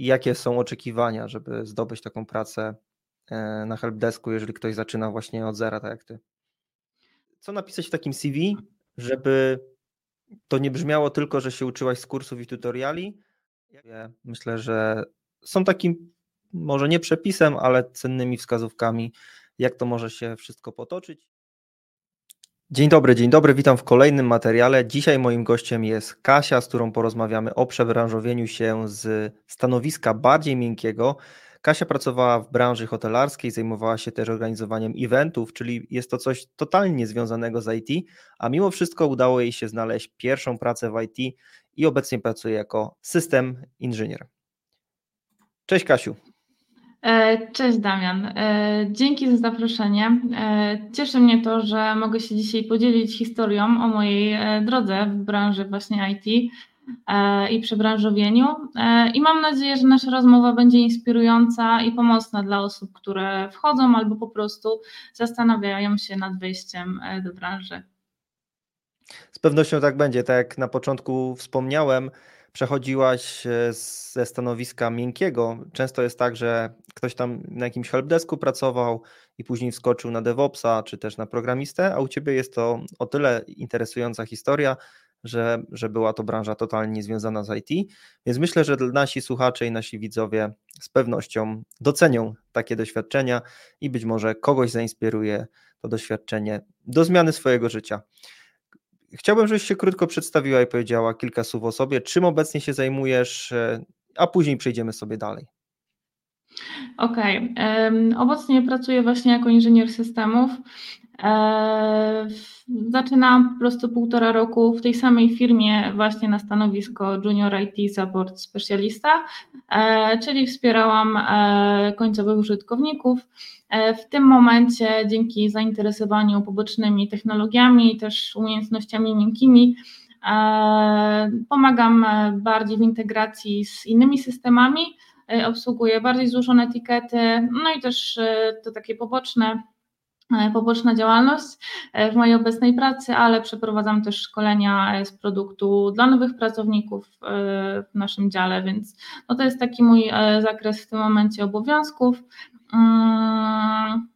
i jakie są oczekiwania, żeby zdobyć taką pracę e, na helpdesku, jeżeli ktoś zaczyna właśnie od zera, tak jak ty? Co napisać w takim CV, żeby to nie brzmiało tylko, że się uczyłaś z kursów i tutoriali? Myślę, że są takim może nie przepisem, ale cennymi wskazówkami, jak to może się wszystko potoczyć. Dzień dobry, dzień dobry, witam w kolejnym materiale. Dzisiaj moim gościem jest Kasia, z którą porozmawiamy o przebranżowieniu się z stanowiska bardziej miękkiego. Kasia pracowała w branży hotelarskiej, zajmowała się też organizowaniem eventów, czyli jest to coś totalnie niezwiązanego z IT, a mimo wszystko udało jej się znaleźć pierwszą pracę w IT i obecnie pracuje jako system inżynier. Cześć Kasiu. E, cześć Damian, e, dzięki za zaproszenie. E, cieszy mnie to, że mogę się dzisiaj podzielić historią o mojej drodze w branży właśnie IT i przebranżowieniu. I mam nadzieję, że nasza rozmowa będzie inspirująca i pomocna dla osób, które wchodzą albo po prostu zastanawiają się nad wejściem do branży. Z pewnością tak będzie. Tak jak na początku wspomniałem, przechodziłaś e, ze stanowiska miękkiego. Często jest tak, że ktoś tam na jakimś helpdesku pracował i później wskoczył na DevOpsa czy też na programistę, a u ciebie jest to o tyle interesująca historia, że, że była to branża totalnie niezwiązana z IT. Więc myślę, że nasi słuchacze i nasi widzowie z pewnością docenią takie doświadczenia i być może kogoś zainspiruje to doświadczenie do zmiany swojego życia. Chciałbym, żebyś się krótko przedstawiła i powiedziała kilka słów o sobie, czym obecnie się zajmujesz, e, a później przejdziemy sobie dalej. Okej. Okay. Obecnie pracuję właśnie jako inżynier systemów. E, zaczynałam po prostu półtora roku w tej samej firmie właśnie na stanowisko Junior IT Support Specialista, e, czyli wspierałam końcowych użytkowników. E, w tym momencie, dzięki zainteresowaniu pobocznymi technologiami też umiejętnościami miękkimi, e, pomagam bardziej w integracji z innymi systemami, e, obsługuję bardziej złożone etykiety, no i też to takie poboczne poboczna działalność w mojej obecnej pracy, ale przeprowadzam też szkolenia z produktu dla nowych pracowników w naszym dziale, więc no to jest taki mój zakres w tym momencie obowiązków. Mm,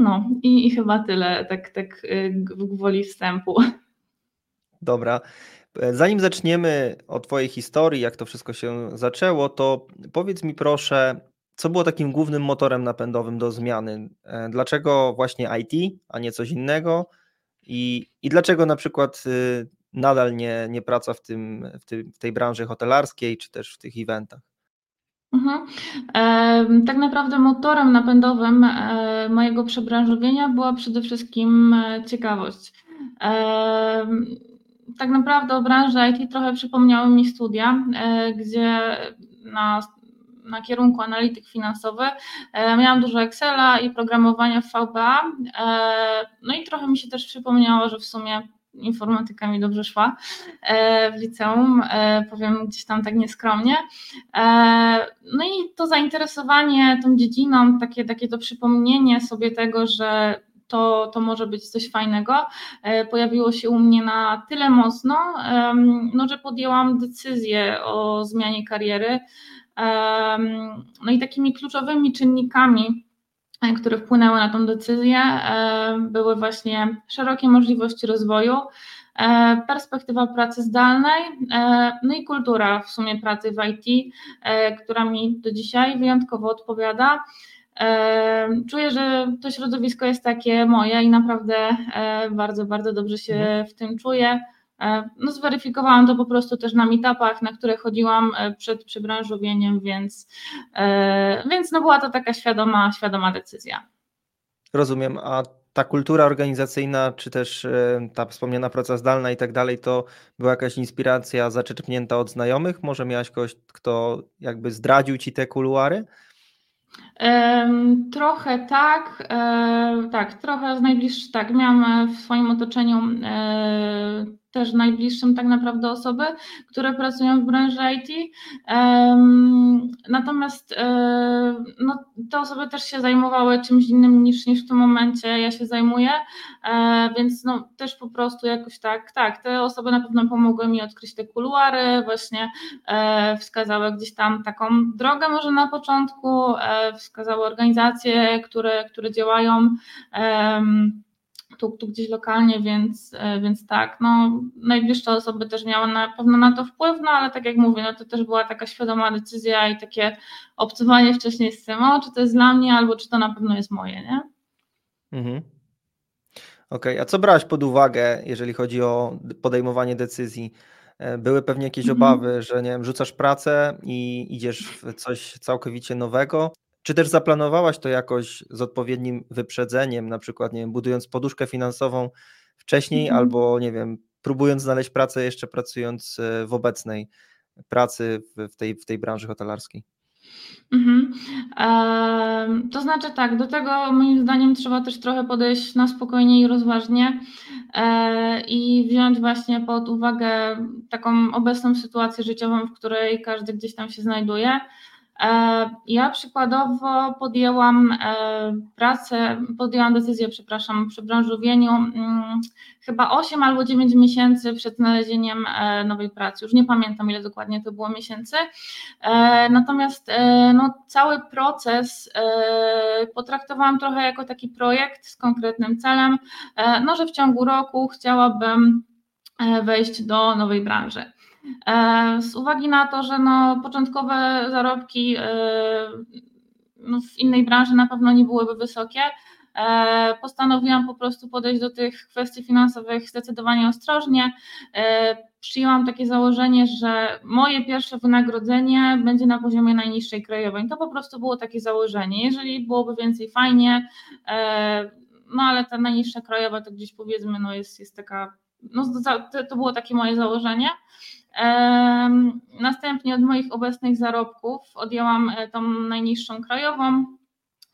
no i, i chyba tyle, tak, tak y, gwoli wstępu. Dobra. Zanim zaczniemy o Twojej historii, jak to wszystko się zaczęło, to powiedz mi proszę, co było takim głównym motorem napędowym do zmiany? E, dlaczego właśnie IT, a nie coś innego? I, i dlaczego na przykład y, nadal nie, nie praca w, tym, w, tym, w tej branży hotelarskiej, czy też w tych eventach? Mhm. Tak naprawdę motorem napędowym e, mojego przebranżowienia była przede wszystkim e, ciekawość. Tak naprawdę o branży IT trochę przypomniały mi studia, e, gdzie na, na kierunku analityk finansowy miałam dużo Excela i programowania w VBA. No i trochę mi się też przypomniało, że w sumie informatyka mi dobrze szła e, w liceum, e, powiem gdzieś tam tak nieskromnie. E, no i to zainteresowanie tą dziedziną, takie, takie to przypomnienie sobie tego, że to, to może być coś fajnego, pojawiło się u mnie na tyle mocno, no, że podjęłam decyzję o zmianie kariery. No i takimi kluczowymi czynnikami, E, które wpłynęły na tą decyzję, e, były właśnie szerokie możliwości rozwoju, e, perspektywa pracy zdalnej, no i kultura w sumie pracy w IT, która mi do dzisiaj wyjątkowo odpowiada. Czuję, że to środowisko jest takie moje i naprawdę bardzo, bardzo dobrze się mhm. w tym czuję. E, no zweryfikowałam to po prostu też na meetupach, na które chodziłam e, przed przybranżowieniem, więc, e, więc no była to taka świadoma, świadoma decyzja. Rozumiem, a ta kultura organizacyjna, czy też ta wspomniana praca zdalna i tak dalej, to była jakaś inspiracja zaczerpnięta od znajomych? Może miałaś kogoś, kto jakby zdradził ci te kuluary? Trochę tak, tak, trochę z najbliższych, tak, miałam w swoim otoczeniu też najbliższym tak naprawdę osoby, które pracują w branży IT. Natomiast e, no, te osoby też się zajmowały czymś innym niż, niż w tym momencie ja się zajmuję, e, więc no, też po prostu jakoś tak, tak, te osoby na pewno pomogły mi odkryć te kuluary, właśnie e, wskazały gdzieś tam taką drogę może na początku, wskazały organizacje, które, które działają tu, tu gdzieś lokalnie, więc, e, więc tak, no najbliższe osoby też miały na pewno na to wpływ, no ale tak jak mówię, no to też była taka świadoma decyzja i takie obcowanie wcześniej z tym, o, czy to jest dla mnie, albo czy to na pewno jest moje, nie? Mhm. Okej, okay. a co brałaś pod uwagę, jeżeli chodzi o podejmowanie decyzji? E, były pewnie jakieś mhm. obawy, że nie wiem, rzucasz pracę i idziesz w coś całkowicie nowego, czy też zaplanowałaś to jakoś z odpowiednim wyprzedzeniem, na przykład, nie wiem, budując poduszkę finansową wcześniej, mhm. albo nie wiem, próbując znaleźć pracę jeszcze pracując e, w obecnej pracy w, tej, w tej branży hotelarskiej? Mhm. E, to znaczy tak, do tego moim zdaniem trzeba też trochę podejść na spokojnie i rozważnie e, i wziąć właśnie pod uwagę taką obecną sytuację życiową, w której każdy gdzieś tam się znajduje. E, ja przykładowo podjęłam e, pracę, podjęłam decyzję, przepraszam, przy branżowieniu mm, chyba 8 albo 9 miesięcy przed znalezieniem e, nowej pracy. Już nie pamiętam, ile dokładnie to było miesięcy. Natomiast no, cały proces potraktowałam trochę jako taki projekt z konkretnym celem, no, że w ciągu roku chciałabym wejść do nowej branży. E, z uwagi na to, że no, początkowe zarobki e, no, w innej branży na pewno nie byłyby wysokie, e, postanowiłam po prostu podejść do tych kwestii finansowych zdecydowanie ostrożnie. Przyjęłam takie założenie, że moje pierwsze wynagrodzenie będzie na poziomie najniższej krajowej. To po prostu było takie założenie. Jeżeli byłoby więcej, fajnie, no ale ta najniższa krajowa to gdzieś powiedzmy, no jest, jest taka, no to, to było takie moje założenie. Następnie od moich obecnych zarobków odjęłam e, tą najniższą krajową,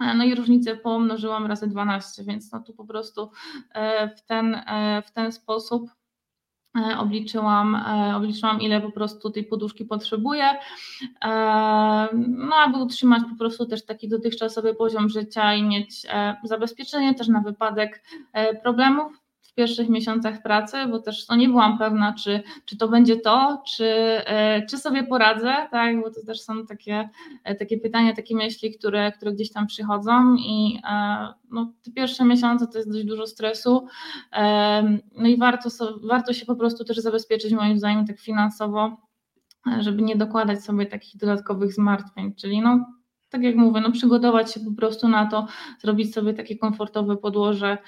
e, no i różnicę pomnożyłam razy 12, więc no tu po prostu e, w ten, w ten sposób obliczyłam, obliczyłam, ile po prostu tej poduszki potrzebuję, no aby utrzymać po prostu też taki dotychczasowy poziom życia i mieć zabezpieczenie też na wypadek problemów pierwszych miesiącach pracy, bo też no, nie byłam pewna, czy, czy to będzie to, czy, e, czy sobie poradzę, tak, bo to też są takie, e, takie pytania, takie myśli, które, które gdzieś tam przychodzą i e, no, te pierwsze miesiące to jest dość dużo stresu, no i warto, warto się po prostu też zabezpieczyć moim zdaniem tak finansowo, żeby nie dokładać sobie takich dodatkowych zmartwień, czyli no tak jak mówię, no przygotować się po prostu na to, zrobić sobie takie komfortowe podłoże,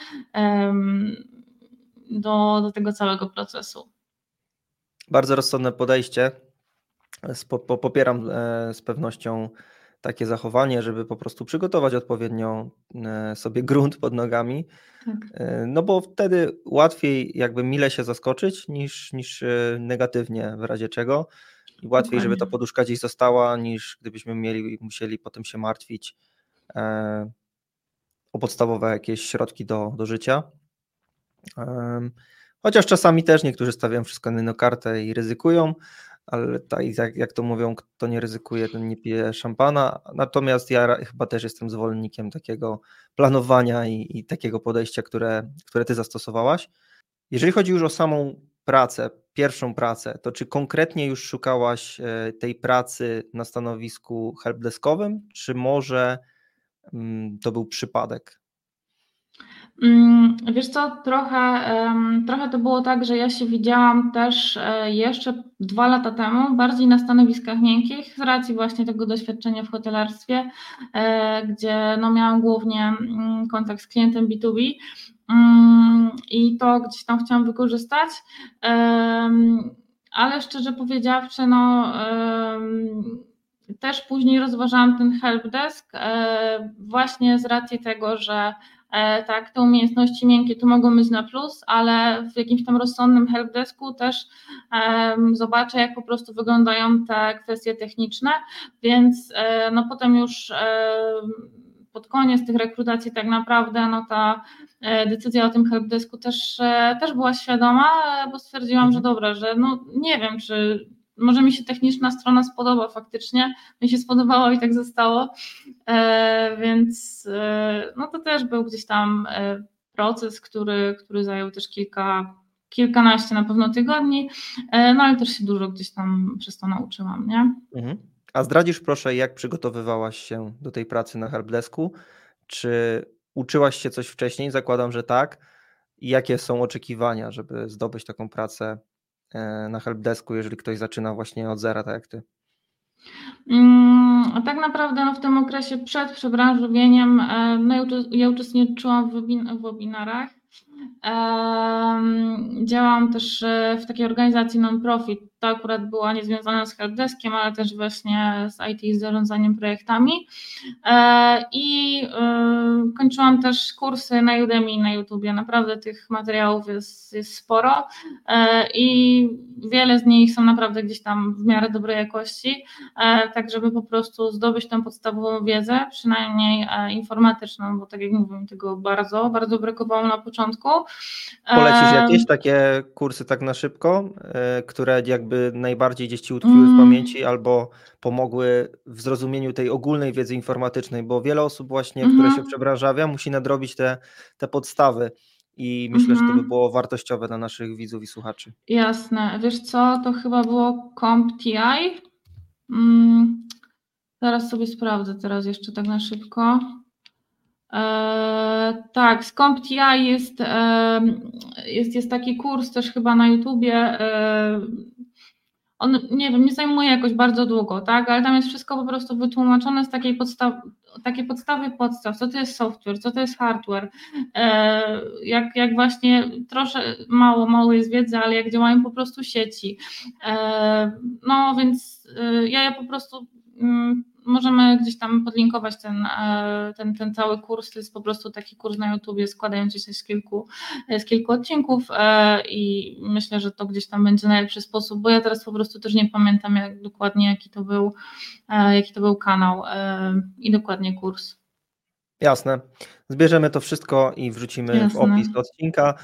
do, do tego całego procesu. Bardzo rozsądne podejście. Popieram e, z pewnością takie zachowanie, żeby po prostu przygotować odpowiednio e, sobie grunt pod nogami. Tak. E, no bo wtedy łatwiej jakby mile się zaskoczyć niż, niż negatywnie w razie czego. I łatwiej, Dokładnie. żeby ta poduszka gdzieś została, niż gdybyśmy mieli, musieli potem się martwić o podstawowe jakieś środki do, do życia. Chociaż czasami też niektórzy stawiają wszystko na kartę i ryzykują, ale tak jak to mówią, kto nie ryzykuje, ten nie pije szampana. Natomiast ja chyba też jestem zwolennikiem takiego planowania i, i takiego podejścia, które, które ty zastosowałaś. Jeżeli chodzi już o samą pracę, pierwszą pracę, to czy konkretnie już szukałaś e, tej pracy na stanowisku helpdeskowym, czy może mm, to był przypadek? Mm, wiesz co, trochę, trochę to było tak, że ja się widziałam też e, jeszcze dwa lata temu bardziej na stanowiskach miękkich z racji właśnie tego doświadczenia w hotelarstwie, e, gdzie no miałam głównie mm, kontakt z klientem B2B mm, i to gdzieś tam chciałam wykorzystać. Ale szczerze powiedziawszy, no też później rozważałam ten helpdesk e, właśnie z racji tego, że tak, te umiejętności miękkie tu mogą być na plus, ale w jakimś tam rozsądnym helpdesku też um, zobaczę, jak po prostu wyglądają te kwestie techniczne, więc e, no potem już pod koniec tych rekrutacji tak naprawdę no ta decyzja o tym helpdesku też, też była świadoma, bo stwierdziłam, że mhm. dobra, że no nie wiem, czy może mi się techniczna strona spodoba faktycznie, mi się spodobała i tak zostało, więc no to też był gdzieś tam proces, który, który zajął też kilka, kilkanaście na pewno tygodni, e, no ale też się dużo gdzieś tam przez to nauczyłam, nie? Mhm. A zdradzisz proszę, jak przygotowywałaś się do tej pracy na helpdesku? Czy uczyłaś się coś wcześniej? Zakładam, że tak. I jakie są oczekiwania, żeby zdobyć taką pracę e, na helpdesku, jeżeli ktoś zaczyna właśnie od zera, tak jak ty? Mm, tak naprawdę no, w tym okresie przed przebranżowieniem e, no, ja uczestniczyłam w webinarach Działam też e, w takiej organizacji non-profit. To akurat była niezwiązana z helpdeskiem, ale też właśnie z IT i z zarządzaniem projektami. E, I e, kończyłam też kursy na Udemy i na YouTubie. Naprawdę tych materiałów jest, jest sporo i wiele z nich są naprawdę gdzieś tam w miarę dobrej jakości, tak żeby po prostu zdobyć tą podstawową wiedzę, przynajmniej informatyczną, bo tak jak mówię, tego bardzo, bardzo brakowało na początku. Polecisz jakieś takie kursy tak na szybko, e, które jakby najbardziej gdzieś ci utkwiły w mm. pamięci albo pomogły w zrozumieniu tej ogólnej wiedzy informatycznej, bo wiele osób właśnie, które się mhm. przebranżawia, musi nadrobić te, te podstawy i myślę, że to by mhm. było wartościowe dla naszych widzów i słuchaczy. Jasne. Wiesz co, to chyba było CompTI. Mm, zaraz sobie sprawdzę teraz jeszcze tak na szybko. E, tak, z CompTI jest, e, jest, jest taki kurs też chyba na YouTubie. E, on, nie wiem, nie zajmuje jakoś bardzo długo, tak, ale tam jest wszystko po prostu wytłumaczone z takiej podstaw, takiej podstawy podstaw, co to jest software, co to jest hardware, jak, jak właśnie troszkę mało, mało jest wiedzy, ale jak działają po prostu sieci. No więc ja, ja po prostu mm, możemy gdzieś tam podlinkować ten, e, ten, ten cały kurs. To jest po prostu taki kurs na YouTubie składający się z kilku, z kilku odcinków e, i myślę, że to gdzieś tam będzie najlepszy sposób, bo ja teraz po prostu też nie pamiętam jak, dokładnie jaki to był, e, jaki to był kanał i dokładnie kurs. Jasne. Zbierzemy to wszystko i wrzucimy Jasne. w opis odcinka.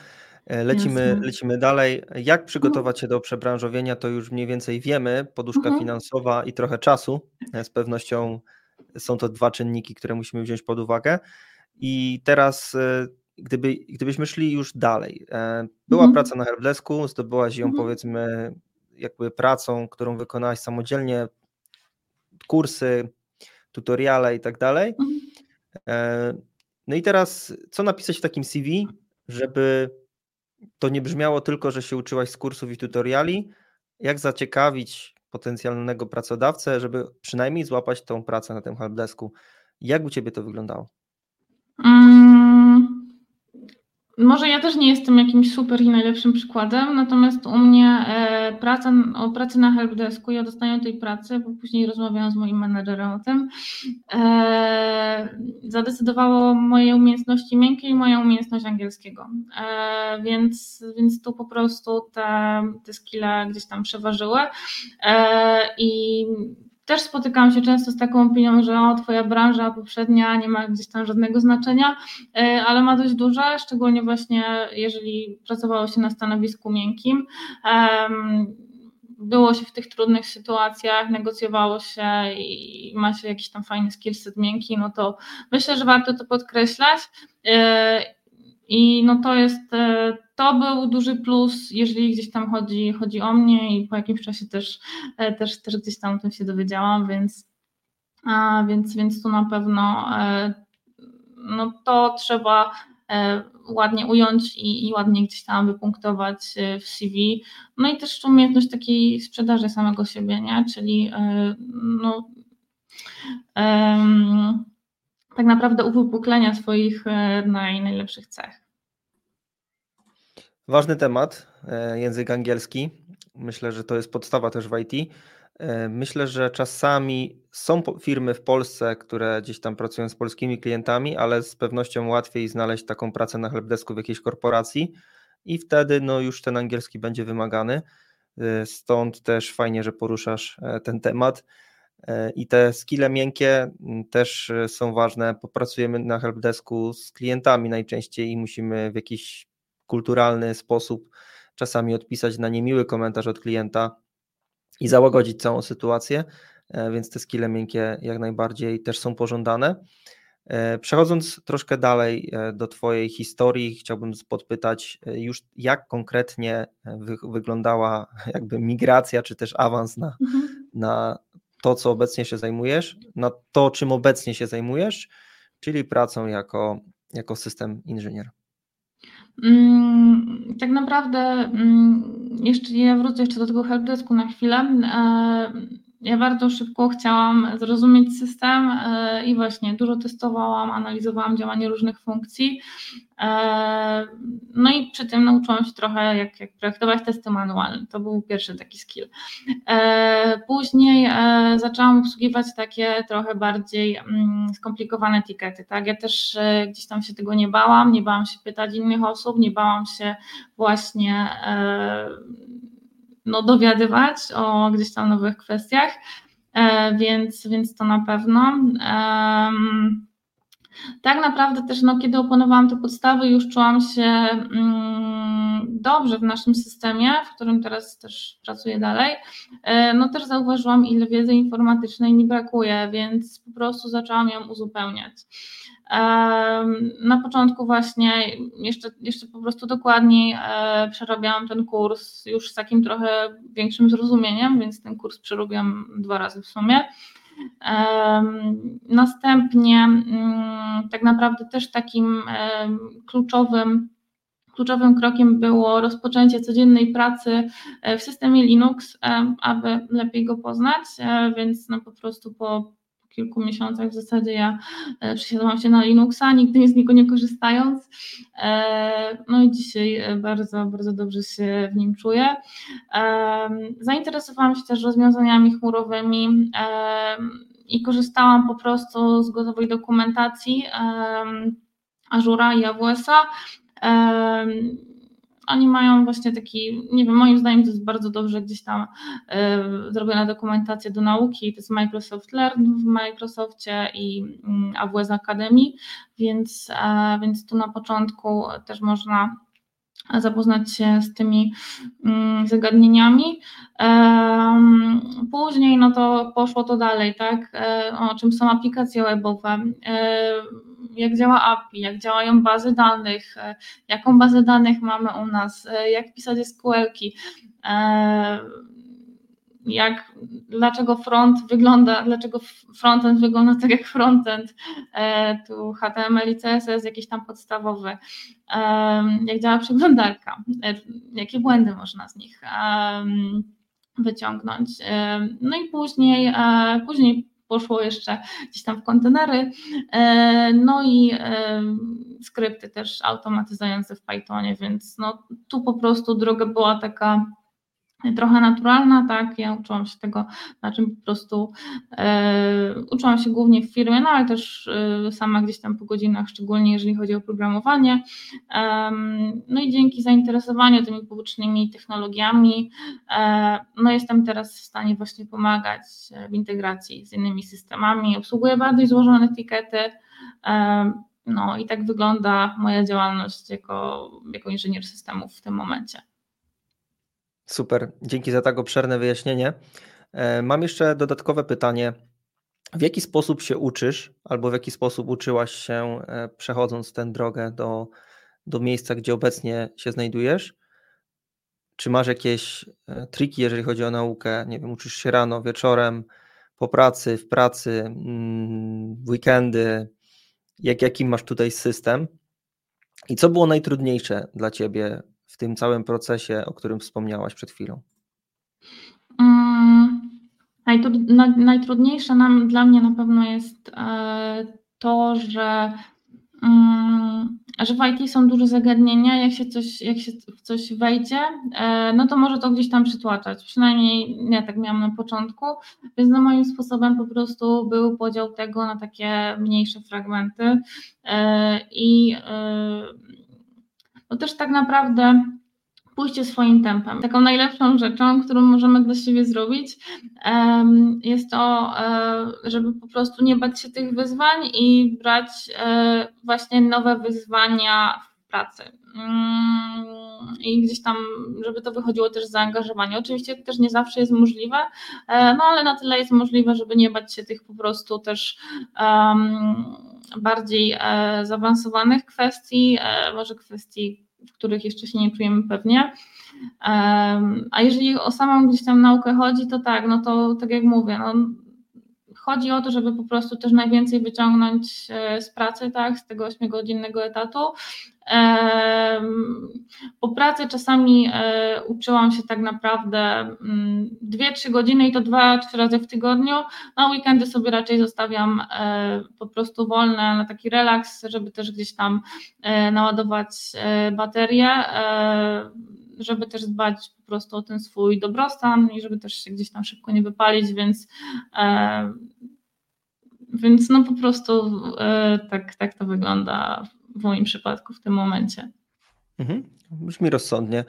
E, lecimy, lecimy dalej. Jak przygotować się do przebranżowienia, to już mniej więcej wiemy. Poduszka mhm. finansowa i trochę czasu. E, z pewnością są to dwa czynniki, które musimy wziąć pod uwagę. I teraz, e, gdyby, gdybyśmy szli już dalej. Była mhm. praca na helpdesku, zdobyłaś ją mhm. powiedzmy jakby pracą, którą wykonałaś samodzielnie, kursy, tutoriale i tak dalej. Mhm. No i teraz, co napisać w takim CV, żeby to nie brzmiało tylko, że się uczyłaś z kursów i tutoriali. Jak zaciekawić potencjalnego pracodawcę, żeby przynajmniej złapać tą pracę na tym helpdesku? Jak u Ciebie to wyglądało? Mm, może ja też nie jestem jakimś super i najlepszym przykładem, natomiast u mnie e, praca, o pracy na helpdesku, ja dostaję tej pracy, bo później rozmawiałam z moim menedżerem o tym, e, zadecydowało moje umiejętności miękkie i moja umiejętność angielskiego, e, więc, więc tu po prostu te, te skille gdzieś tam przeważyły e, i też spotykam się często z taką opinią, że o, twoja branża poprzednia nie ma gdzieś tam żadnego znaczenia, e, ale ma dość duże, szczególnie właśnie jeżeli pracowało się na stanowisku miękkim. Było się w tych trudnych sytuacjach, negocjowało się i ma się jakiś tam fajny skillset miękki, no to myślę, że warto to podkreślać. E, I no to jest e, to był duży plus, jeżeli gdzieś tam chodzi, chodzi o mnie i po jakimś czasie też, e, też, też gdzieś tam o tym się dowiedziałam, więc, a, więc, więc tu na pewno e, no to trzeba e, ładnie ująć i, i ładnie gdzieś tam wypunktować w CV. No i też umiejętność takiej sprzedaży samego siebie, nie? czyli no, tak naprawdę uwypuklenia swoich naj, najlepszych cech. Ważny temat, e, język angielski. Myślę, że to jest podstawa też w IT. E, myślę, że czasami są firmy w Polsce, które gdzieś tam pracują z polskimi klientami, ale z pewnością łatwiej znaleźć taką pracę na helpdesku w jakiejś korporacji i wtedy no, już ten angielski będzie wymagany. E, stąd też fajnie, że poruszasz ten temat. I te skille miękkie też są ważne. Popracujemy na helpdesku z klientami najczęściej i musimy w jakiś kulturalny sposób czasami odpisać na niemiły komentarz od klienta i załagodzić całą sytuację, więc te skille miękkie jak najbardziej też są pożądane. E, przechodząc troszkę dalej e, do Twojej historii, chciałbym podpytać e, już, jak konkretnie wy, wyglądała jakby migracja, czy też awans na, mhm. na to, co obecnie się zajmujesz, na to, czym obecnie się zajmujesz, czyli pracą jako, jako system inżynier. Mm, tak naprawdę, mm, jeszcze ja wrócę jeszcze do tego helpdesku na chwilę ja bardzo szybko chciałam zrozumieć system e, i właśnie dużo testowałam, analizowałam działanie różnych funkcji. E, no i przy tym nauczyłam się trochę, jak, jak projektować testy manualne. To był pierwszy taki skill. E, później zaczęłam obsługiwać takie trochę bardziej mm, skomplikowane etykiety. Tak? Ja też gdzieś tam się tego nie bałam, nie bałam się pytać innych osób, nie bałam się właśnie no, dowiadywać o gdzieś tam nowych kwestiach, e, więc, więc to na pewno. Tak naprawdę też, no, kiedy opanowałam te podstawy, już czułam się mm, dobrze w naszym systemie, w którym teraz też pracuję dalej. E, no też zauważyłam, ile wiedzy informatycznej mi brakuje, więc po prostu zaczęłam ją uzupełniać. Na początku właśnie jeszcze, jeszcze po prostu dokładniej e, przerabiałam ten kurs już z takim trochę większym zrozumieniem, więc ten kurs przerobiłam dwa razy w sumie. Następnie mm, tak naprawdę też takim kluczowym kluczowym krokiem było rozpoczęcie codziennej pracy e, w systemie Linux, aby lepiej go poznać, e, więc no po prostu po kilku miesiącach w zasadzie ja e, przesiadłam się na Linuxa, nigdy z niego nie korzystając. E, no i dzisiaj e, bardzo, bardzo dobrze się w nim czuję. Zainteresowałam się też rozwiązaniami chmurowymi i korzystałam po prostu z gotowej dokumentacji Azura i AWS-a oni mają właśnie taki, nie wiem, moim zdaniem to jest bardzo dobrze gdzieś tam y, zrobiona dokumentacja do nauki, to jest Microsoft Learn w Microsoftie i y, AWS Academy, więc, y, więc tu na początku też można zapoznać się z tymi mm, zagadnieniami. Później no to poszło to dalej, tak? E, o czym są aplikacje webowe, e, jak działa API, jak działają bazy danych, e, jaką bazę danych mamy u nas, jak pisać SQL-ki, jak, dlaczego front wygląda, dlaczego frontend wygląda tak jak frontend, tu HTML i CSS jakiś tam podstawowy, jak działa przeglądarka, jakie błędy można z nich wyciągnąć. No i później, e, później poszło jeszcze gdzieś tam w kontenery, e, no i skrypty też automatyzujące w Pythonie, więc no, tu po prostu droga była taka trochę naturalna, tak, ja uczyłam się tego, na czym po prostu e, uczyłam się głównie w firmie, no ale też e, sama gdzieś tam po godzinach, szczególnie jeżeli chodzi o programowanie, no i dzięki zainteresowaniu tymi publicznymi technologiami, e, no jestem teraz w stanie właśnie pomagać w integracji z innymi systemami, obsługuję bardziej złożone etykiety, no i tak wygląda moja działalność jako, jako inżynier systemów w tym momencie. Super, dzięki za tak obszerne wyjaśnienie. E, mam jeszcze dodatkowe pytanie. W jaki sposób się uczysz, albo w jaki sposób uczyłaś się, e, przechodząc tę drogę do, do miejsca, gdzie obecnie się znajdujesz? Czy masz jakieś e, triki, jeżeli chodzi o naukę? Nie wiem, uczysz się rano, wieczorem, po pracy, w pracy, mm, w weekendy? Jak, jaki masz tutaj system? I co było najtrudniejsze dla ciebie w tym całym procesie, o którym wspomniałaś przed chwilą? Mm, najtrudniejsze nam, dla mnie na pewno jest e, to, że, mm, że w IT są duże zagadnienia. Jak się, coś, jak się w coś wejdzie, e, no to może to gdzieś tam przytłaczać. Przynajmniej ja tak miałam na początku, więc na moim sposobem po prostu był podział tego na takie mniejsze fragmenty e, i no też tak naprawdę pójście swoim tempem. Taką najlepszą rzeczą, którą możemy dla siebie zrobić, jest to, e, żeby po prostu nie bać się tych wyzwań i brać e, właśnie nowe wyzwania w pracy. Mm, I gdzieś tam, żeby to wychodziło też z zaangażowania. Oczywiście też nie zawsze jest możliwe, e, no ale na tyle jest możliwe, żeby nie bać się tych po prostu też um, bardziej zaawansowanych kwestii, może kwestii w których jeszcze się nie czujemy pewnie. A jeżeli o samą gdzieś tam naukę chodzi, to tak, no to tak jak mówię, no, chodzi o to, żeby po prostu też najwięcej wyciągnąć e, z pracy, tak, z tego 8-godzinnego etatu. Po pracy czasami e, uczyłam się tak naprawdę 2-3 mm, godziny i to 2-3 razy w tygodniu. Na weekendy sobie raczej zostawiam e, po prostu wolne na taki relaks, żeby też gdzieś tam naładować baterię żeby też dbać po prostu o ten swój dobrostan i żeby też się gdzieś tam szybko nie wypalić, więc e, więc no po prostu e, tak, tak to wygląda w moim przypadku w tym momencie. Mhm. Brzmi rozsądnie.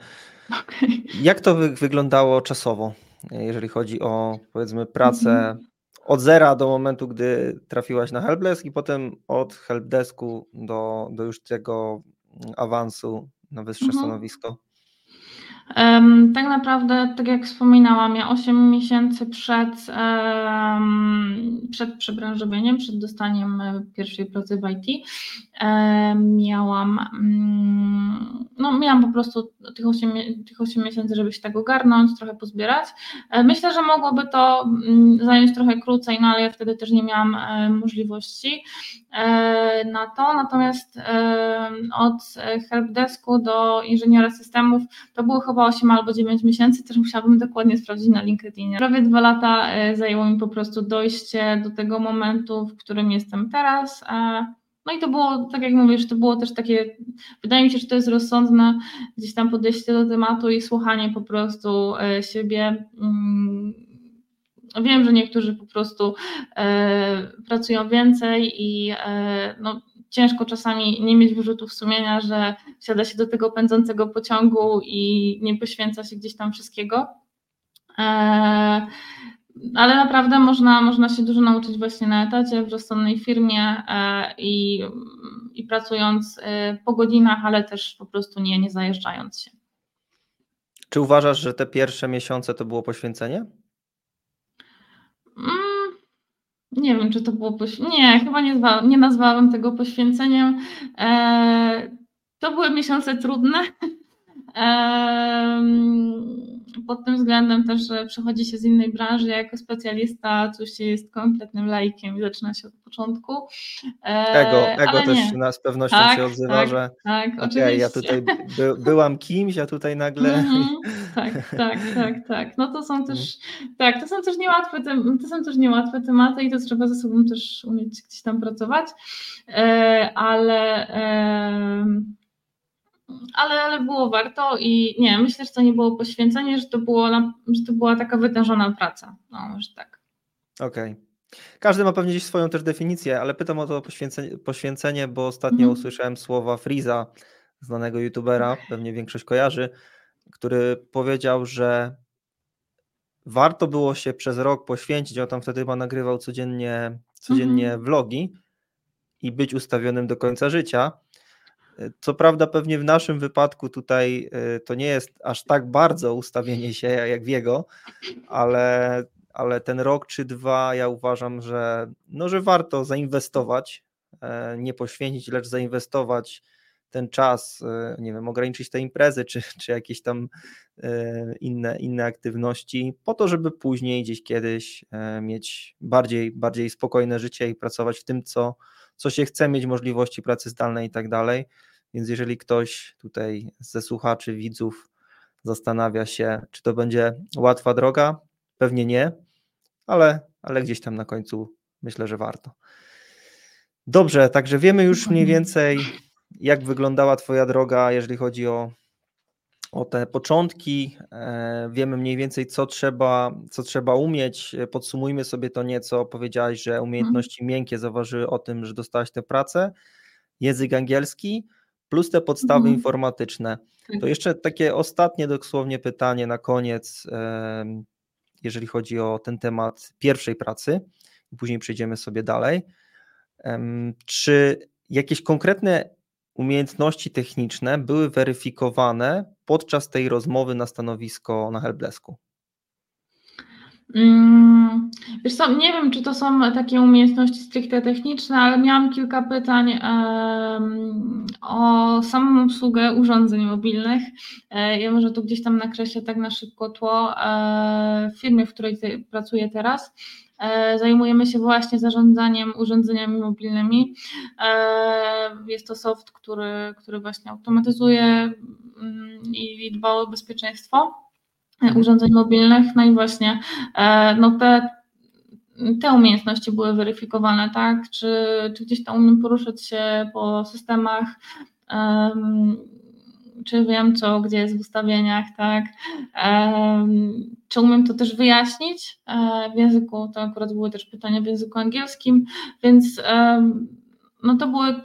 Okay. Jak to wy wyglądało czasowo, jeżeli chodzi o powiedzmy pracę mhm. od zera do momentu, gdy trafiłaś na helpdesk i potem od helpdesku do, do już tego awansu na wyższe mhm. stanowisko? Tak naprawdę, tak jak wspominałam, ja 8 miesięcy przed, przed przebranżowieniem, przed dostaniem e, pierwszej pracy w IT, miałam, mm, no miałam po prostu tych 8, tych 8 miesięcy, żeby się tak ogarnąć, trochę pozbierać. E, myślę, że mogłoby to mm, zająć trochę krócej, no ale ja wtedy też nie miałam e, możliwości na to, natomiast od helpdesku do inżyniera systemów to było chyba 8 albo 9 miesięcy, też musiałabym dokładnie sprawdzić na LinkedInie. Prawie dwa lata zajęło mi po prostu dojście do tego momentu, w którym jestem teraz. No i to było, tak jak mówisz, to było też takie, wydaje mi się, że to jest rozsądne gdzieś tam podejście do tematu i słuchanie po prostu e, siebie. Mm, wiem, że niektórzy po prostu e, pracują więcej i e, no, ciężko czasami nie mieć wyrzutów sumienia, że wsiada się do tego pędzącego pociągu i nie poświęca się gdzieś tam wszystkiego ale naprawdę można, można się dużo nauczyć właśnie na etacie, w rozsądnej firmie e, i, i pracując e, po godzinach, ale też po prostu nie, nie zajeżdżając się. Czy uważasz, że te pierwsze miesiące to było poświęcenie? Mm, nie wiem, czy to było poświęcenie. Nie, chyba nie, nie nazwałabym tego poświęceniem. E, to były miesiące trudne. pod tym względem też, że przechodzi się z innej branży jako specjalista, coś się jest kompletnym lajkiem i zaczyna się od początku. E, ego, ego też nie. z pewnością tak, się odzywa, tak, że tak, okay, oczywiście. ja tutaj by, byłam kimś, a tutaj nagle... Mm -hmm, tak, tak, tak, tak. No to są też, mm. tak, to są też niełatwe, to są też niełatwe tematy i to trzeba ze sobą też umieć gdzieś tam pracować, e, ale ale, ale było warto i nie, myślę, że to nie było poświęcenie, że to, było, że to była taka wytężona praca. No, może tak. Okej. Okay. Każdy ma pewnie gdzieś swoją też definicję, ale pytam o to poświęcenie, poświęcenie bo ostatnio mm usłyszałem słowa Friza, znanego youtubera, pewnie większość kojarzy, który powiedział, że warto było się przez rok poświęcić, on tam wtedy chyba nagrywał codziennie, codziennie mm vlogi i być ustawionym do końca życia, co prawda, pewnie w naszym wypadku tutaj y, to nie jest aż tak bardzo ustawienie się jak w jego, ale, ale ten rok czy dwa ja uważam, że, no, że warto zainwestować, e, nie poświęcić, lecz zainwestować ten czas, e, nie wiem, ograniczyć te imprezy czy, czy jakieś tam e, inne, inne aktywności, po to, żeby później gdzieś kiedyś mieć bardziej, bardziej spokojne życie i pracować w tym, co, co się chce, mieć możliwości pracy zdalnej i tak dalej. Więc jeżeli ktoś tutaj ze słuchaczy, widzów zastanawia się, czy to będzie łatwa droga, pewnie nie, ale, ale gdzieś tam na końcu myślę, że warto. Dobrze, także wiemy już mniej więcej, jak wyglądała Twoja droga, jeżeli chodzi o, o te początki. E, wiemy mniej więcej, co trzeba, co trzeba umieć. Podsumujmy sobie to nieco. Powiedziałaś, że umiejętności miękkie zauważyły o tym, że dostałaś tę pracę. Język angielski plus te podstawy mhm. informatyczne. To tak. jeszcze takie ostatnie dosłownie pytanie na koniec, jeżeli chodzi o ten temat pierwszej pracy, później przejdziemy sobie dalej. Czy jakieś konkretne umiejętności techniczne były weryfikowane podczas tej rozmowy na stanowisko na helpdesku? Mm, wiesz co, nie wiem, czy to są takie umiejętności stricte techniczne, ale miałam kilka pytań o samą obsługę urządzeń mobilnych. E, ja może tu gdzieś tam nakreślę tak na szybko tło. E, w firmie, w której pracuję teraz, zajmujemy się właśnie zarządzaniem urządzeniami mobilnymi. E, jest to soft, który, który właśnie automatyzuje mm, i dba o bezpieczeństwo urządzeń mobilnych, no i właśnie e, no te, te umiejętności były weryfikowane, tak? Czy, czy gdzieś tam umiem poruszać się po systemach, czy wiem co, gdzie jest w ustawieniach, tak? Czy umiem to też wyjaśnić e, w języku, to akurat były też pytania w języku angielskim, więc no to były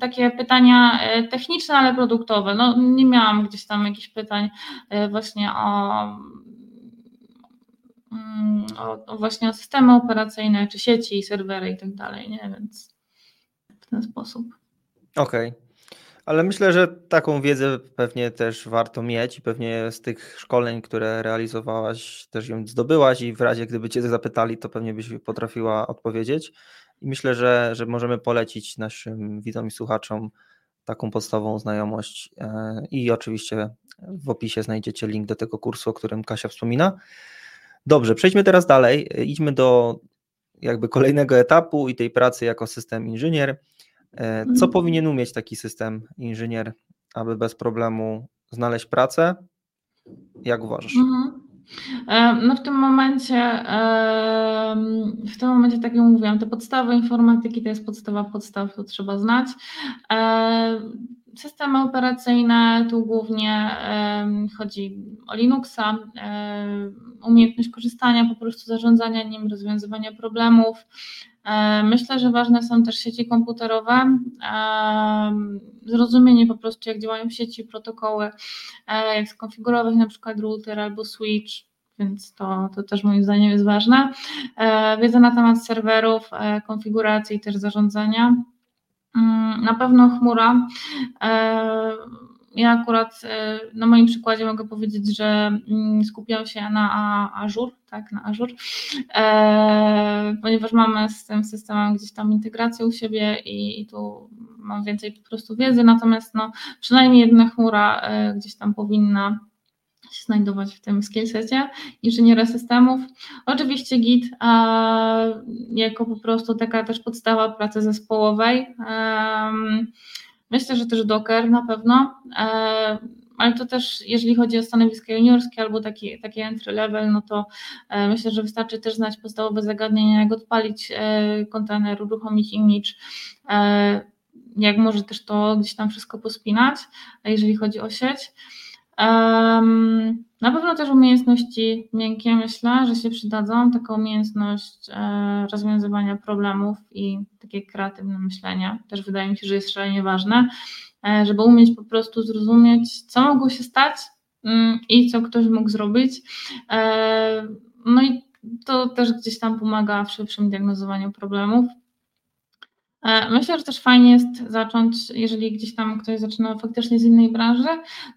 takie pytania e, techniczne, ale produktowe. No, nie miałam gdzieś tam jakichś pytań e, właśnie o, mm, o, o właśnie o systemy operacyjne, czy sieci, serwery i tak dalej, nie? Więc w ten sposób. Okej. Okay. Ale myślę, że taką wiedzę pewnie też warto mieć i pewnie z tych szkoleń, które realizowałaś, też ją zdobyłaś i w razie gdyby Cię zapytali, to pewnie byś potrafiła odpowiedzieć. I myślę, że, że możemy polecić naszym widzom i słuchaczom taką podstawową znajomość. E, I oczywiście w opisie znajdziecie link do tego kursu, o którym Kasia wspomina. Dobrze, przejdźmy teraz dalej. Idźmy do jakby kolejnego etapu i tej pracy jako system inżynier. E, co mhm. powinien umieć taki system inżynier, aby bez problemu znaleźć pracę? Jak uważasz? Mhm. E, no w tym momencie, w tym momencie, tak jak mówiłam, te podstawy informatyki to jest podstawa podstaw, to trzeba znać. E, systemy operacyjne, tu głównie chodzi o Linuxa, umiejętność korzystania, po prostu zarządzania nim, rozwiązywania problemów. E, myślę, że ważne są też sieci komputerowe, zrozumienie po prostu, jak działają sieci, protokoły, e, jak skonfigurować na przykład router albo switch, więc to, to też moim zdaniem jest ważne. E, wiedza na temat serwerów, konfiguracji i też zarządzania. Mm, na pewno chmura ja akurat e, na moim przykładzie mogę powiedzieć, że mm, skupiam się na Azure, tak, na Azure, e, ponieważ mamy z tym systemem gdzieś tam integrację u siebie i, i tu mam więcej po prostu wiedzy, natomiast no, przynajmniej jedna chmura e, gdzieś tam powinna się znajdować w tym skillsecie inżyniera systemów. Oczywiście Git jako po prostu taka też podstawa pracy zespołowej. Myślę, że też Docker na pewno, e, ale to też, jeżeli chodzi o stanowiska juniorskie albo taki, taki entry level, no to e, myślę, że wystarczy też znać podstawowe zagadnienia, jak odpalić e, kontener, uruchomić image, jak może też to gdzieś tam wszystko pospinać, jeżeli chodzi o sieć. Na pewno też umiejętności miękkie, myślę, że się przydadzą. Taka umiejętność e, rozwiązywania problemów i takie kreatywne myślenie też wydaje mi się, że jest szalenie ważne, e, żeby umieć po prostu zrozumieć, co mogło się stać mm, i co ktoś mógł zrobić. E, no i to też gdzieś tam pomaga w szybszym diagnozowaniu problemów. Myślę, że też fajnie jest zacząć, jeżeli gdzieś tam ktoś zaczyna faktycznie z innej branży,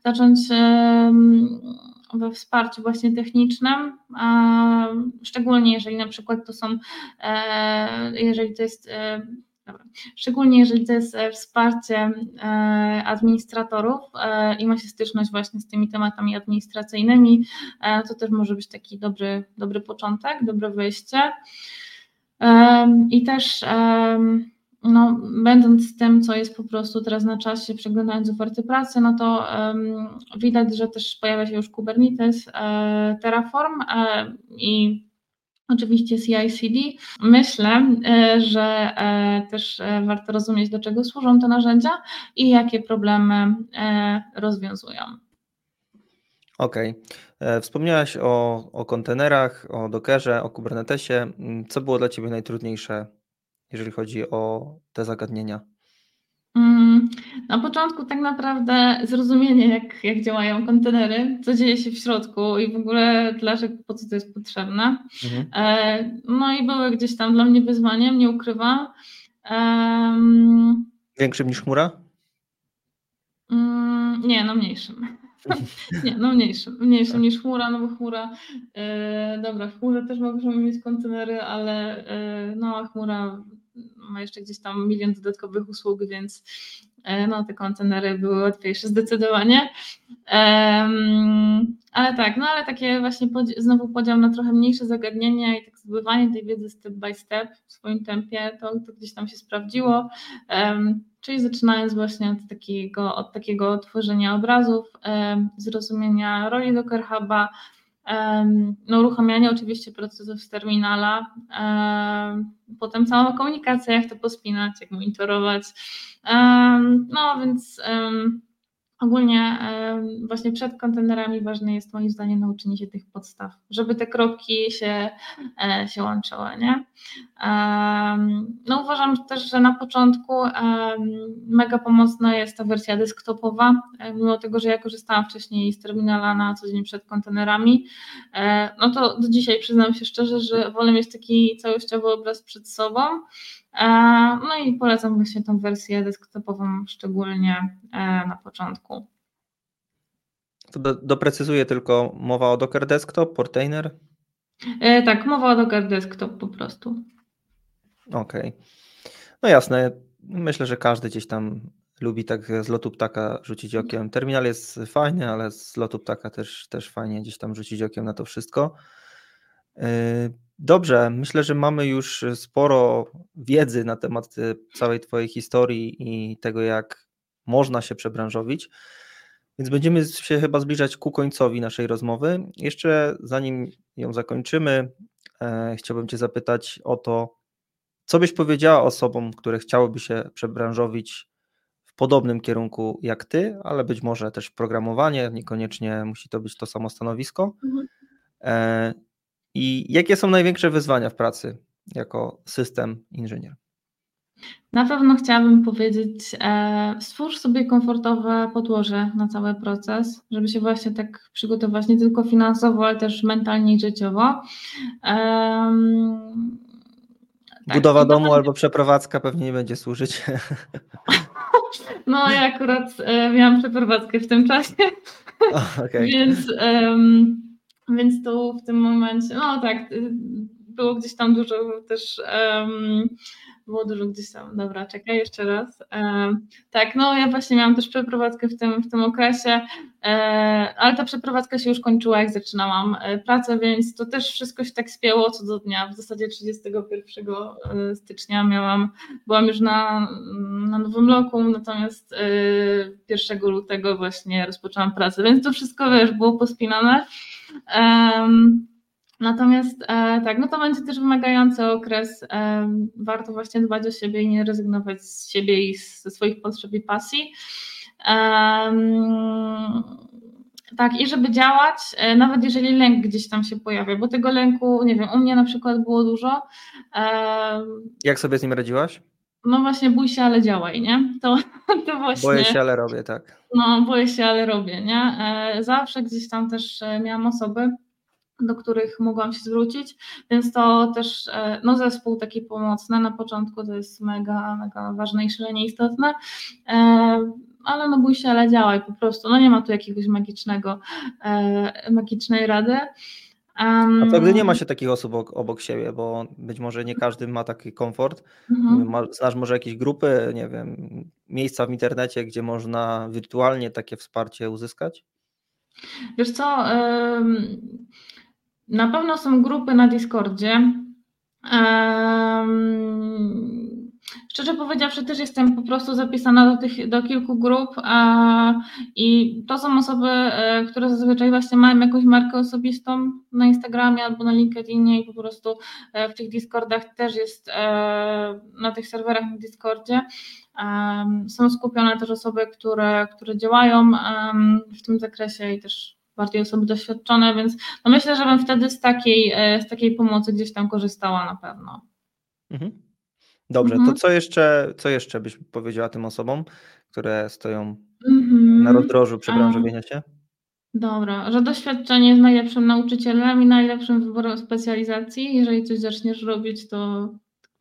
zacząć we wsparciu właśnie technicznym, szczególnie jeżeli na przykład to są, e, jeżeli to jest e. Szczególnie jeżeli to jest wsparcie administratorów i ma się styczność właśnie z tymi tematami administracyjnymi, to też może być taki dobry, dobry początek, dobre wyjście. I też no, będąc tym, co jest po prostu teraz na czasie, przeglądając oferty pracy, no to um, widać, że też pojawia się już Kubernetes, e, Terraform e, i oczywiście CI/CD. Myślę, e, że e, też e, warto rozumieć, do czego służą te narzędzia i jakie problemy rozwiązują. Okej. Okay. Wspomniałaś o, o kontenerach, o Dockerze, o Kubernetesie. Co było dla Ciebie najtrudniejsze jeżeli chodzi o te zagadnienia? Mm, na początku tak naprawdę zrozumienie, jak, jak działają kontenery, co dzieje się w środku i w ogóle dlaczego, po co to jest potrzebne. Mhm. E, no i były gdzieś tam dla mnie wyzwaniem, nie ukrywam. Większym niż chmura? Mm, nie, no mniejszym. Nie, no mniejszym, mniejszym niż chmura, no bo chmura, yy, dobra, w chmurze też możemy mieć kontenery, ale yy, no chmura ma jeszcze gdzieś tam milion dodatkowych usług, więc yy, no te kontenery były łatwiejsze zdecydowanie. ale tak, no ale takie właśnie znowu podział na trochę mniejsze zagadnienia i tak zdobywanie tej wiedzy step by step w swoim tempie, to, to gdzieś tam się sprawdziło. Czyli zaczynając właśnie od takiego, od takiego tworzenia obrazów, zrozumienia roli Docker Huba, no, uruchamianie oczywiście procesów z terminala, potem cała komunikacja, jak to pospinać, jak monitorować. No więc Ogólnie właśnie przed kontenerami ważne jest moim zdaniem nauczenie się tych podstaw, żeby te kropki się, e, się łączyły. Nie? No uważam też, że na początku mega pomocna jest ta wersja desktopowa, e, mimo tego, że ja korzystałam wcześniej z terminala na co dzień przed kontenerami, e, no to do dzisiaj przyznam się szczerze, że wolę mieć taki całościowy obraz przed sobą, no i polecam właśnie tą wersję desktopową szczególnie e, na początku. To do, doprecyzuję tylko, mowa o Docker Desktop, Portainer? E, tak, mowa o Docker Desktop po prostu. Okej. Okay. No jasne, myślę, że każdy gdzieś tam lubi tak z lotu ptaka rzucić okiem. Terminal jest fajny, ale z lotu ptaka też, też fajnie gdzieś tam rzucić okiem na to wszystko. Dobrze, myślę, że mamy już sporo wiedzy na temat y, całej Twojej historii i tego, jak można się przebranżowić. Więc będziemy się chyba zbliżać ku końcowi naszej rozmowy. Jeszcze zanim ją zakończymy, e, chciałbym Cię zapytać o to, co byś powiedziała osobom, które chciałyby się przebranżowić w podobnym kierunku jak Ty, ale być może też programowanie, niekoniecznie musi to być to samo stanowisko. Mhm. E, i jakie są największe wyzwania w pracy jako system inżynier? Na pewno chciałabym powiedzieć, e, stwórz sobie komfortowe podłoże na cały proces, żeby się właśnie tak przygotować nie tylko finansowo, ale też mentalnie i życiowo. E, Budowa tak, domu albo przeprowadzka pewnie nie będzie służyć. No ja akurat e, miałam przeprowadzkę w tym czasie, okay. więc więc tu w tym momencie, no tak, y, było gdzieś tam dużo też, um, było dużo gdzieś tam, dobra, czekaj jeszcze raz. Um, tak, no ja właśnie miałam też przeprowadzkę w tym, w tym okresie, e, ale ta przeprowadzka się już kończyła, jak zaczynałam e, pracę, więc to też wszystko się tak spięło co do dnia. W zasadzie 31 e, stycznia miałam, byłam już na, na nowym roku, natomiast 1 lutego właśnie rozpoczęłam pracę, więc to wszystko, wiesz, było pospinane. Natomiast e, tak, no to będzie też wymagający okres. Warto właśnie dbać o siebie i nie rezygnować z siebie i ze swoich potrzeb i pasji. Tak, i żeby działać, e, nawet jeżeli lęk gdzieś tam się pojawia, bo tego lęku, nie wiem, u mnie na przykład było dużo. Jak sobie z nim radziłaś? No właśnie, bój się, ale działaj, nie? To, to właśnie. Boję się, ale robię, tak. No, boję się, ale robię, nie? E, zawsze gdzieś tam też e, miałam osoby, do których mogłam się zwrócić, więc to też e, no, zespół taki pomocny na początku to jest mega, mega ważne i szalenie istotne, ale no bój się, ale działaj po prostu, no nie ma tu jakiegoś magicznego, magicznej rady. Um, A to gdy nie ma się takich osób obok, obok, siebie, bo być może nie każdy ma taki komfort. Mhm. Znasz może jakieś grupy, nie wiem, miejsca w internecie, gdzie można wirtualnie takie wsparcie uzyskać? Wiesz co, na pewno są grupy na Discordzie. Szczerze powiedziawszy, też jestem po prostu zapisana do, tych, do kilku grup a, i to są osoby, e, które zazwyczaj właśnie mają jakąś markę osobistą na Instagramie albo na LinkedInie i po prostu e, w tych Discordach też jest, e, na tych serwerach na Discordzie są skupione też osoby, które, które działają w tym zakresie i też bardziej osoby doświadczone, więc no myślę, że bym wtedy z takiej, z takiej pomocy gdzieś tam korzystała na pewno. Mhm. Dobrze, mhm. to co jeszcze, co jeszcze byś powiedziała tym osobom, które stoją mhm. na rozdrożu przebranżowienia się? Dobra, że doświadczenie jest najlepszym nauczycielem i najlepszym wyborem specjalizacji. Jeżeli coś zaczniesz robić, to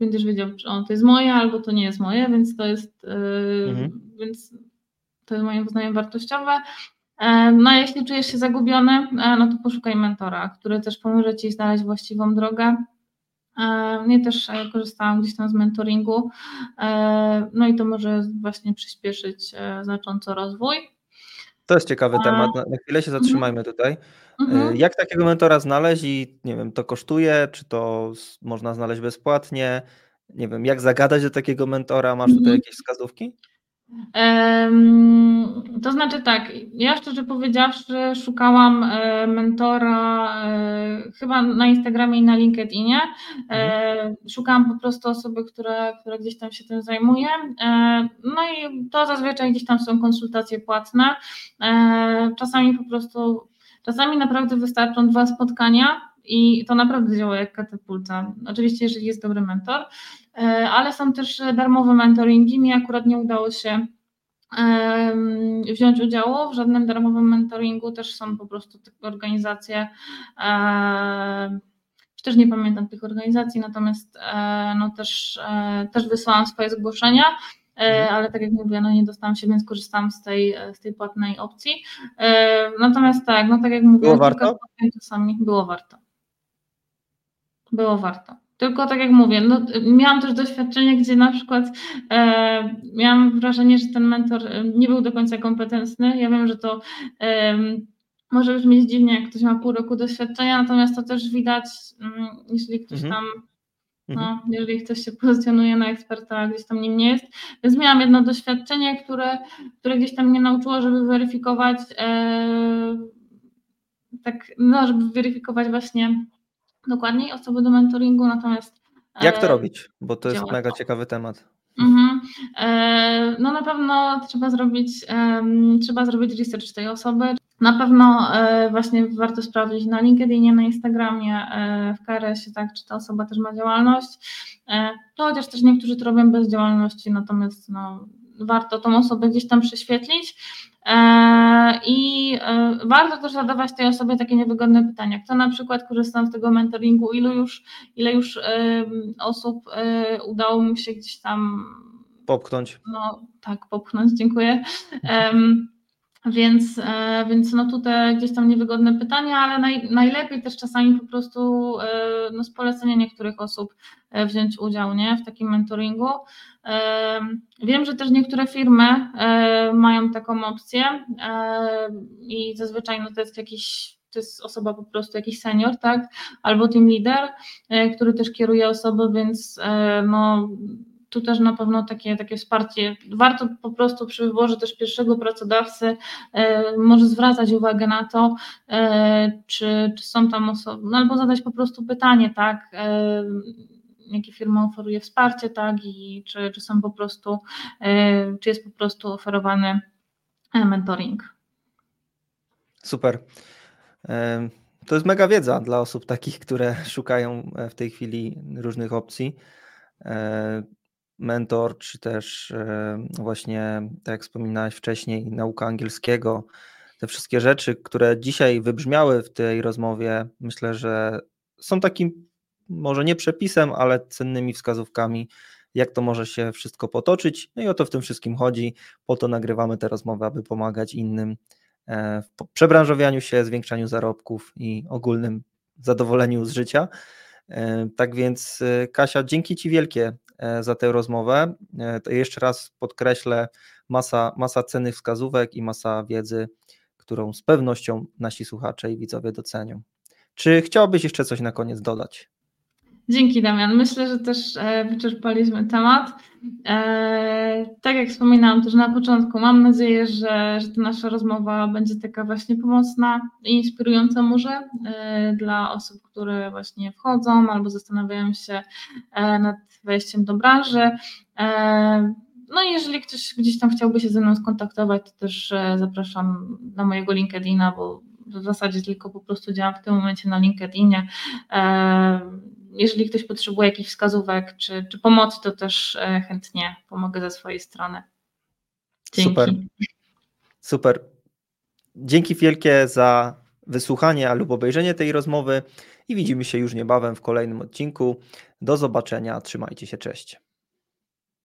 będziesz wiedział, czy on to jest moje albo to nie jest moje, więc to jest, yy, mhm. więc to jest moim zdaniem wartościowe. E, no a jeśli czujesz się zagubiony, e, no to poszukaj mentora, który też pomoże Ci znaleźć właściwą drogę. Ja e, też korzystałam gdzieś tam z mentoringu, no i to może właśnie przyspieszyć znacząco rozwój. To jest ciekawy temat. Na chwilę się mhm. zatrzymajmy tutaj. Mhm. Jak takiego mentora znaleźć i nie wiem, to kosztuje, czy to można znaleźć bezpłatnie? Nie wiem, jak zagadać do takiego mentora? Masz tutaj mhm. jakieś wskazówki? To znaczy tak, ja szczerze powiedziawszy szukałam e, mentora e, chyba na Instagramie i na LinkedInie. E, mhm. Szukałam po prostu osoby, która, która gdzieś tam się tym zajmuje. No i to zazwyczaj gdzieś tam są konsultacje płatne. Czasami po prostu, czasami naprawdę wystarczą dwa spotkania i to naprawdę działa jak katapulta. Oczywiście, jeżeli jest dobry mentor. E, ale są też darmowe mentoringi. Mi akurat nie udało się wziąć udziału w żadnym darmowym mentoringu. Też są po prostu organizacje, też nie pamiętam tych organizacji, natomiast e, no też, e, też wysłałam swoje zgłoszenia. Mhm. ale tak jak mówię, no nie dostałam się, więc korzystałam z tej, z tej płatnej opcji. Natomiast tak, no tak jak mówię, było warto? czasami było warto. Było warto. Tylko tak jak mówię, no, miałam też doświadczenie, gdzie na przykład e, miałam wrażenie, że ten mentor e, nie był do końca kompetentny. Ja wiem, że to e, może brzmieć dziwnie, jak ktoś ma pół roku doświadczenia, natomiast to też widać, mm, jeśli ktoś mhm. tam no, mhm. jeżeli ktoś się pozycjonuje na eksperta, a gdzieś tam nim nie jest. Więc miałam jedno doświadczenie, które, które gdzieś tam mnie nauczyło, żeby weryfikować, e, tak, no, żeby weryfikować właśnie dokładniej osoby do mentoringu, natomiast. Jak to e, robić? Bo to jest mega to. ciekawy temat. Mhm. E, no na pewno trzeba zrobić, trzeba zrobić research tej osoby. Na pewno e, właśnie warto sprawdzić na LinkedInie, na Instagramie, w KRS-ie, tak, czy ta osoba też ma działalność. To chociaż też niektórzy to robią bez działalności, natomiast no, warto tą osobę gdzieś tam prześwietlić. E, I e, warto też zadawać tej osobie takie niewygodne pytania. Kto na przykład korzystał z tego mentoringu, ilu już, ile już osób e, udało mu się gdzieś tam popchnąć? No tak, popchnąć, dziękuję. Więc, więc no tutaj gdzieś tam niewygodne pytania, ale naj, najlepiej też czasami po prostu no z polecenia niektórych osób wziąć udział nie, w takim mentoringu. Wiem, że też niektóre firmy mają taką opcję i zazwyczaj no to jest jakiś to jest osoba po prostu jakiś senior, tak, albo team leader, e, który też kieruje osobę, więc e, no tu też na pewno takie, takie wsparcie. Warto po prostu przy wyborze też pierwszego pracodawcy e, może zwracać uwagę na to, czy, czy są tam osoby, no albo zadać po prostu pytanie, tak, jakie firma oferuje wsparcie, tak, i czy, czy są po prostu, e, czy jest po prostu oferowany e, mentoring. Super. E, to jest mega wiedza dla osób takich, które szukają w tej chwili różnych opcji. Mentor, czy też właśnie, tak jak wspominałeś wcześniej, nauka angielskiego, te wszystkie rzeczy, które dzisiaj wybrzmiały w tej rozmowie, myślę, że są takim może nie przepisem, ale cennymi wskazówkami, jak to może się wszystko potoczyć. No i o to w tym wszystkim chodzi. Po to nagrywamy te rozmowy, aby pomagać innym e, w przebranżowianiu się, zwiększaniu zarobków i ogólnym zadowoleniu z życia. E, tak więc, e, Kasia, dzięki Ci wielkie za tę rozmowę. To jeszcze raz podkreślę, masa, masa cennych wskazówek i masa wiedzy, którą z pewnością nasi słuchacze i widzowie docenią. Czy chciałbyś jeszcze coś na koniec dodać? Dzięki Damian. Myślę, że też e, wyczerpaliśmy temat. E, tak jak wspominałam też na początku, mam nadzieję, że, że ta nasza rozmowa będzie taka właśnie pomocna i inspirująca może e, dla osób, które właśnie wchodzą albo zastanawiają się nad wejściem do branży. No i jeżeli ktoś gdzieś tam chciałby się ze mną skontaktować, to też zapraszam na mojego LinkedIna, bo w zasadzie tylko po prostu działam w tym momencie na LinkedInie jeżeli ktoś potrzebuje jakichś wskazówek czy, czy pomocy, to też chętnie pomogę ze swojej strony. Dzięki. Super. Super. Dzięki wielkie za wysłuchanie lub obejrzenie tej rozmowy i widzimy się już niebawem w kolejnym odcinku. Do zobaczenia, trzymajcie się, cześć.